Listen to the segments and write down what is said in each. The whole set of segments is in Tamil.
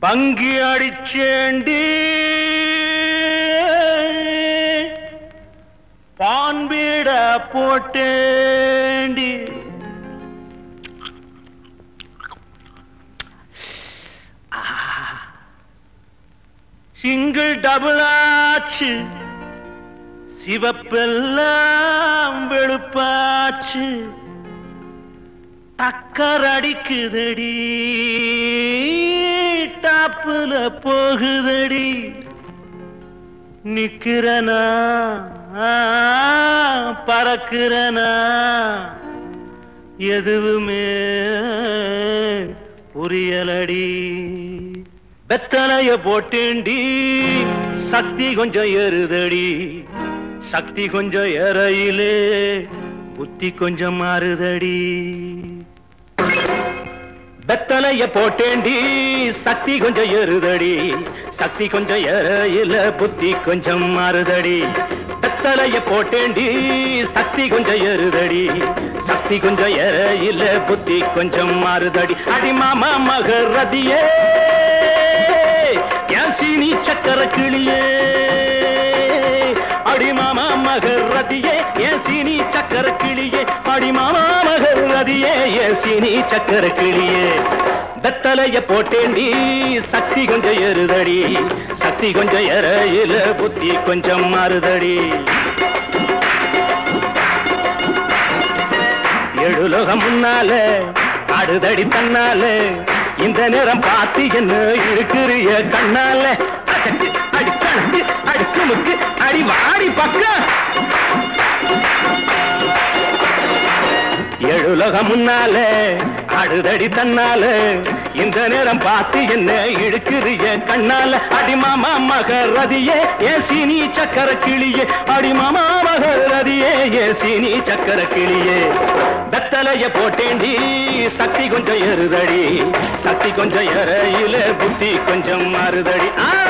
பங்கி அடிச்சேண்டி. பான்பீட போட்டேண்டி. சிங்கிள் டபுள் ஆச்சு. சிவப்பெல்லாம் வெளுப்பாச்சு. டக்கரடிக்குதடி டாப்புல போகுதடி. நிக்கிறனா பறக்கிறனா எதுவுமே புரியலடி. வெத்தலைய போட்டேண்டி சக்தி கொஞ்சம் ஏறுதடி. சக்தி கொஞ்சம் ஏறையிலே புத்தி கொஞ்சம் மாறுதடி. வெத்தலைய போட்டேண்டி சக்தி கொஞ்சம் எருதடி சக்தி கொஞ்சம் எறையில புத்தி கொஞ்சம் மாறுதடி. வெத்தலைய போட்டேண்டி சக்தி கொஞ்சம் எருதடி சக்தி கொஞ்சம் எறையில புத்தி கொஞ்சம் மாறுதடி. அடி மாமா ரதியே என் சீனி சக்கர கிளியே. அடி மாமா ரதியே என் சீனி சக்கர கிளியே. அடிமாமா மாமா சினி சக்கர கிளியே. வெத்தலைய போட்டேண்டி சக்தி கொஞ்சம் எருதடி சக்தி கொஞ்சம் எறையில புத்தி கொஞ்சம் மாறுதடி. எழுலோகம் முன்னால அடுதடி தன்னால. இந்த நேரம் பார்த்து என்ன இருக்கிறிய கண்ணால? அடி கணக்கு அடி குமுக்கு அடி வாடி பக்கம் உலகம் முன்னால ஆடுதடி தன்னால இந்த நேரம் பார்த்து என்ன இழுக்கிறிய கண்ணால. அடிமாமா மகரதியே ஏசி நீ சக்கர கிளியே. அடிமாமா மகரதியே ஏசி நீ சக்கர கிளியே. வெத்தலைய போட்டேண்டி சக்தி கொஞ்சம் எருதடி சக்தி கொஞ்சம் எறையில புத்தி கொஞ்சம் மறுதடி. ஆ!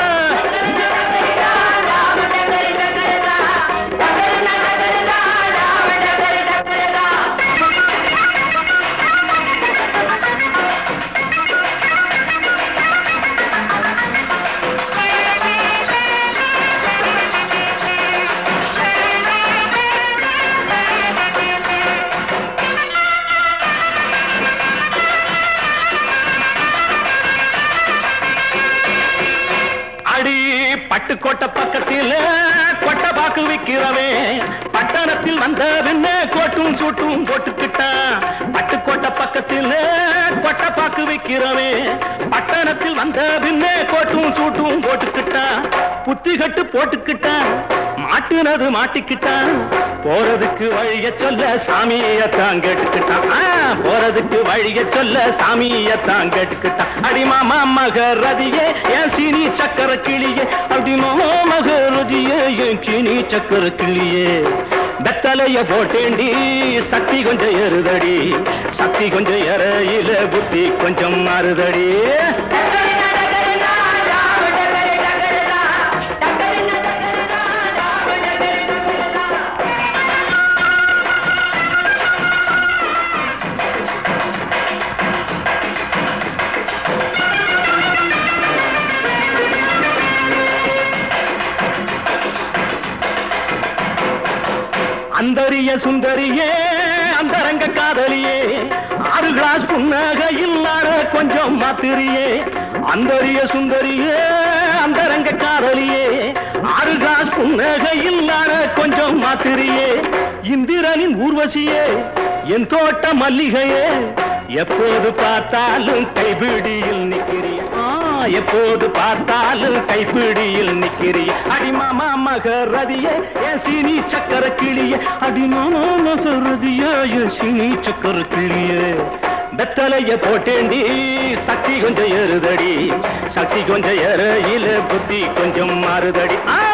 பட்டுக்கோட்டை பக்கத்தில் கொட்ட பாக்கு விக்கிறவே பட்டணத்தில் வந்த பின்ன கோட்டும் சூட்டும் போட்டுக்கிட்டான் பட்டுக்கோட்டை பக்கத்தில் கொட்ட பாக்கு விக்கிறவே பட்டணத்தில் வந்த பின்ன கோட்டும் சூட்டும் போட்டுக்கிட்டான் புத்தி கட்டு போட்டுக்கிட்டான் மாட்டுனது மாட்டிக்கிட்டான் போறதுக்கு வழிய சொல்ல சாமியத்தான் கேட்டுக்கிட்டான் ஆ, போறதுக்கு வழிய சொல்ல சாமியத்தான் கேட்டுக்கிட்டான் அடிமாமா மகரதியே என் சீனி சக்கர கிளியே. அடிமாமா மகரதியே என் கிணி சக்கர கிளியே. வெத்தலைய போட்டேண்டி சக்தி கொஞ்சம் எருதடி சக்தி கொஞ்சம் எறையில புத்தி கொஞ்சம் மறுதடி. அந்தரிய சுந்தரியே அந்தரங்க காதலியே. ஆறு கிளாஸ் புன்னகையில் கொஞ்சம் மாத்திரியே. அந்தரிய சுந்தரியே அந்தரங்க காதலியே. ஆறு கிளாஸ் புன்னகையில் கொஞ்சம் மாத்திரியே. இந்திரனின் ஊர்வசியே என் தோட்ட மல்லிகையே. எப்போது பார்த்தாலும் கைபிடியில் நிற்கிறேன் எப்போது பார்த்தாலும் கைப்பிடியில் நிற்கிறிய அடிமாமா மகரதிய என் சீனி சக்கர கிளிய. அடிமாமா மகரதிய என் சீனி சக்கர கிளிய. வெத்தலைய போட்டேண்டி சக்தி கொஞ்சம் எருதடி சக்தி கொஞ்சம் எறையில புத்தி கொஞ்சம் மாறுதடி. ஆ!